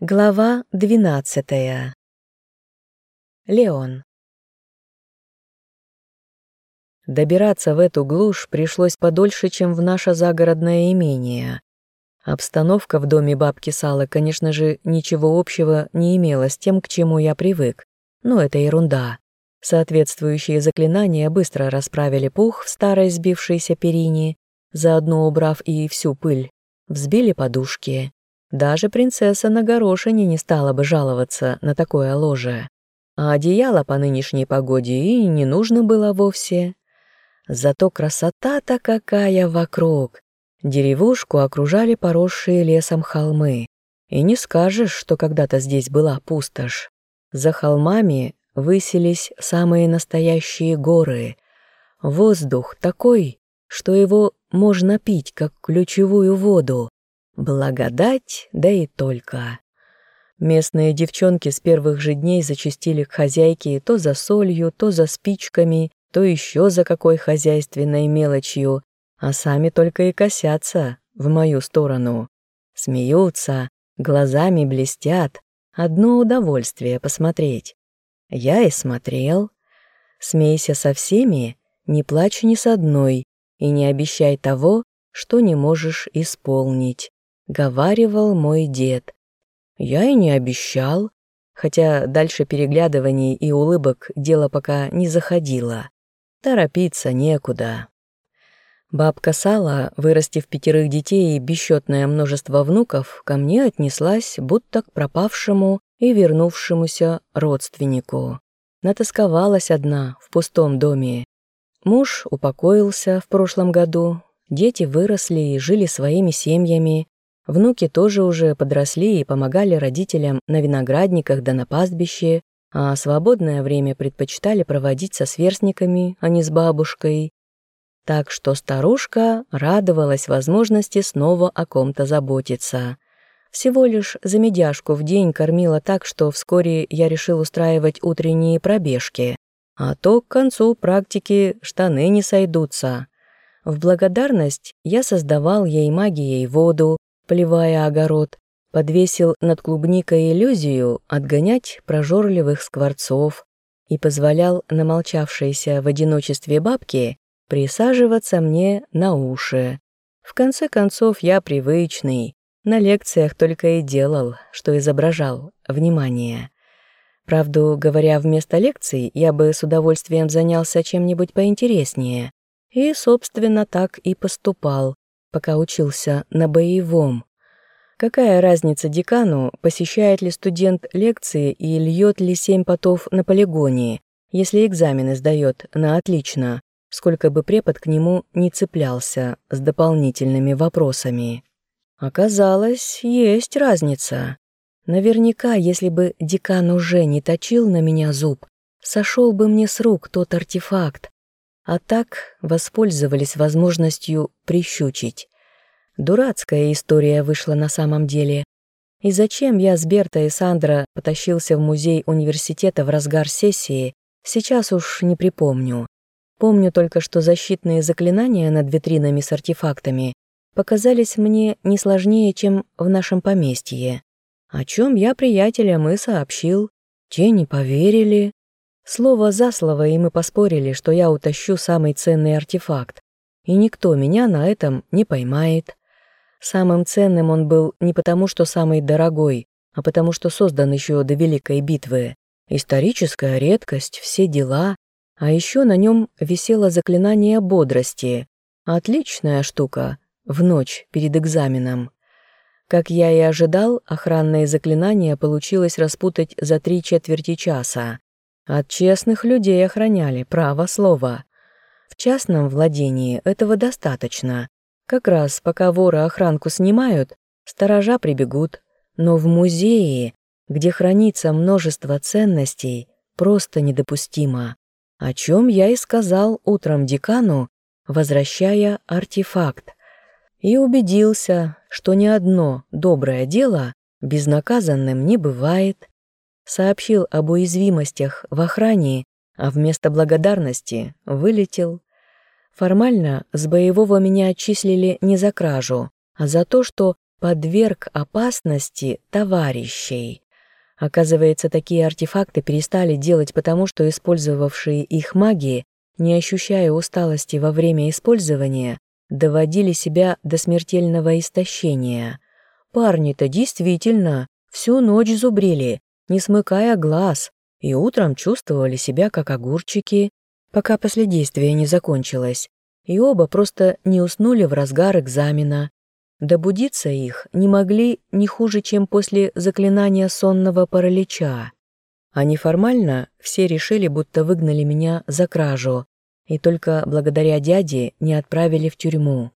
Глава двенадцатая. Леон. Добираться в эту глушь пришлось подольше, чем в наше загородное имение. Обстановка в доме бабки Салы, конечно же, ничего общего не имела с тем, к чему я привык. Но это ерунда. Соответствующие заклинания быстро расправили пух в старой сбившейся перине, заодно убрав и всю пыль. Взбили подушки, даже принцесса на горошине не стала бы жаловаться на такое ложе. А одеяло по нынешней погоде и не нужно было вовсе. Зато красота-то какая вокруг. Деревушку окружали поросшие лесом холмы. И не скажешь, что когда-то здесь была пустошь. За холмами высились самые настоящие горы. Воздух такой, что его можно пить, как ключевую воду. Благодать, да и только. Местные девчонки с первых же дней зачастили к хозяйке то за солью, то за спичками, то еще за какой хозяйственной мелочью, а сами только и косятся в мою сторону. Смеются, глазами блестят, одно удовольствие посмотреть. Я и смотрел. Смейся со всеми, не плачь ни с одной и не обещай того, что не можешь исполнить. — говаривал мой дед. Я и не обещал, хотя дальше переглядываний и улыбок дело пока не заходило. Торопиться некуда. Бабка Сала, вырастив пятерых детей и бесчетное множество внуков, ко мне отнеслась будто к пропавшему и вернувшемуся родственнику. Натасковалась одна в пустом доме. Муж упокоился в прошлом году, дети выросли и жили своими семьями, Внуки тоже уже подросли и помогали родителям на виноградниках да на пастбище, а свободное время предпочитали проводить со сверстниками, а не с бабушкой. Так что старушка радовалась возможности снова о ком-то заботиться. Всего лишь за медяшку в день кормила так, что вскоре я решил устраивать утренние пробежки. А то к концу практики штаны не сойдутся. В благодарность я создавал ей магией воду, поливая огород, подвесил над клубникой иллюзию отгонять прожорливых скворцов и позволял намолчавшейся в одиночестве бабке присаживаться мне на уши. В конце концов, я привычный, на лекциях только и делал, что изображал внимание. Правду говоря, вместо лекций я бы с удовольствием занялся чем-нибудь поинтереснее. И, собственно, так и поступал, пока учился на боевом. Какая разница декану, посещает ли студент лекции и льет ли семь потов на полигоне, если экзамены сдает на отлично, сколько бы препод к нему не цеплялся с дополнительными вопросами. Оказалось, есть разница. Наверняка, если бы декан уже не точил на меня зуб, сошел бы мне с рук тот артефакт, а так воспользовались возможностью прищучить. Дурацкая история вышла на самом деле. И зачем я с Берта и Сандра потащился в музей университета в разгар сессии, сейчас уж не припомню. Помню только, что защитные заклинания над витринами с артефактами показались мне не сложнее, чем в нашем поместье. О чем я приятелям и сообщил. Те не поверили. Слово за слово, и мы поспорили, что я утащу самый ценный артефакт, и никто меня на этом не поймает. Самым ценным он был не потому, что самый дорогой, а потому, что создан еще до Великой битвы. Историческая редкость, все дела. А еще на нем висело заклинание бодрости. Отличная штука, в ночь перед экзаменом. Как я и ожидал, охранное заклинание получилось распутать за три четверти часа. От честных людей охраняли, право слово. В частном владении этого достаточно. Как раз пока воры охранку снимают, сторожа прибегут. Но в музее, где хранится множество ценностей, просто недопустимо. О чем я и сказал утром декану, возвращая артефакт. И убедился, что ни одно доброе дело безнаказанным не бывает сообщил об уязвимостях в охране, а вместо благодарности вылетел. Формально с боевого меня отчислили не за кражу, а за то, что подверг опасности товарищей. Оказывается, такие артефакты перестали делать потому, что использовавшие их маги, не ощущая усталости во время использования, доводили себя до смертельного истощения. Парни-то действительно всю ночь зубрили, не смыкая глаз, и утром чувствовали себя как огурчики, пока последействие не закончилось, и оба просто не уснули в разгар экзамена. Добудиться их не могли не хуже, чем после заклинания сонного паралича. А неформально все решили, будто выгнали меня за кражу, и только благодаря дяде не отправили в тюрьму.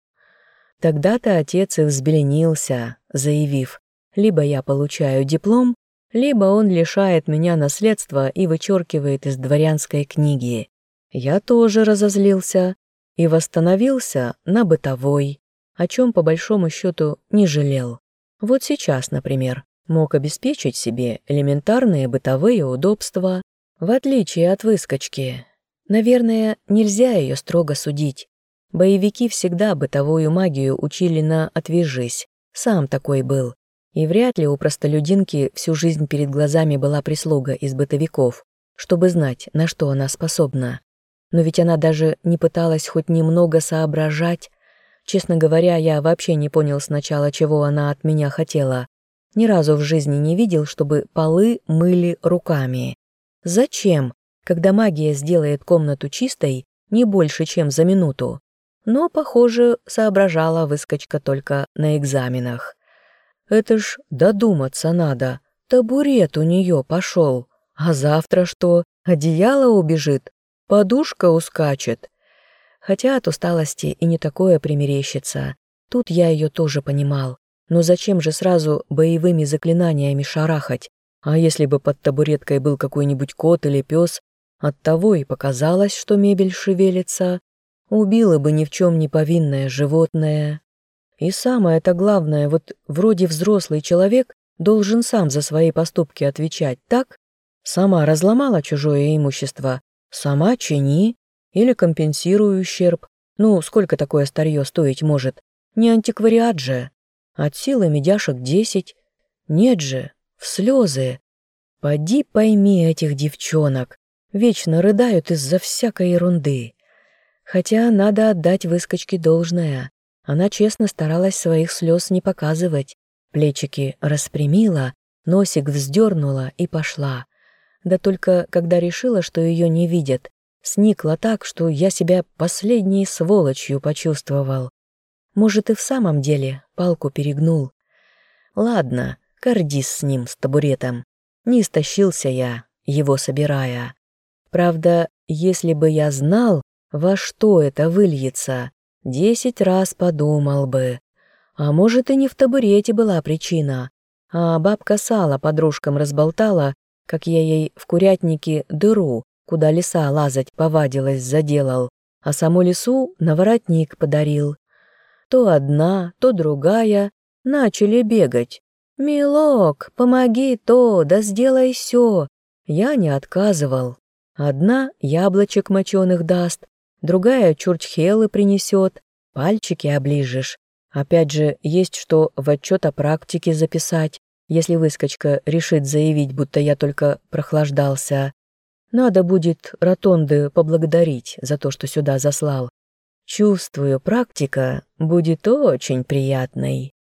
Тогда-то отец и взбеленился, заявив, либо я получаю диплом, либо он лишает меня наследства и вычеркивает из дворянской книги. Я тоже разозлился и восстановился на бытовой, о чем по большому счету не жалел. Вот сейчас, например, мог обеспечить себе элементарные бытовые удобства, в отличие от выскочки. Наверное, нельзя ее строго судить. Боевики всегда бытовую магию учили на «отвяжись», сам такой был. И вряд ли у простолюдинки всю жизнь перед глазами была прислуга из бытовиков, чтобы знать, на что она способна. Но ведь она даже не пыталась хоть немного соображать. Честно говоря, я вообще не понял сначала, чего она от меня хотела. Ни разу в жизни не видел, чтобы полы мыли руками. Зачем, когда магия сделает комнату чистой не больше, чем за минуту? Но, похоже, соображала выскочка только на экзаменах. Это ж додуматься надо. Табурет у нее пошел. А завтра что? Одеяло убежит? Подушка ускачет? Хотя от усталости и не такое примерещится. Тут я ее тоже понимал. Но зачем же сразу боевыми заклинаниями шарахать? А если бы под табуреткой был какой-нибудь кот или пес, оттого и показалось, что мебель шевелится. Убило бы ни в чем не повинное животное. И самое-то главное, вот вроде взрослый человек должен сам за свои поступки отвечать, так? Сама разломала чужое имущество, сама чини или компенсируй ущерб. Ну, сколько такое старье стоить может? Не антиквариат же. От силы медяшек десять. Нет же, в слезы. Поди пойми этих девчонок. Вечно рыдают из-за всякой ерунды. Хотя надо отдать выскочке должное. Она честно старалась своих слез не показывать. Плечики распрямила, носик вздернула и пошла. Да только когда решила, что ее не видят, сникла так, что я себя последней сволочью почувствовал. Может, и в самом деле палку перегнул. Ладно, гордись с ним, с табуретом. Не истощился я, его собирая. Правда, если бы я знал, во что это выльется, Десять раз подумал бы. А может, и не в табурете была причина, а бабка сала подружкам разболтала, как я ей в курятнике дыру, куда лиса лазать повадилась, заделал, а саму лису на воротник подарил. То одна, то другая начали бегать. «Милок, помоги то, да сделай все. Я не отказывал. Одна яблочек моченых даст, другая чурчхелы принесет, пальчики оближешь. Опять же, есть что в отчет о практике записать, если выскочка решит заявить, будто я только прохлаждался. Надо будет ротонды поблагодарить за то, что сюда заслал. Чувствую, практика будет очень приятной.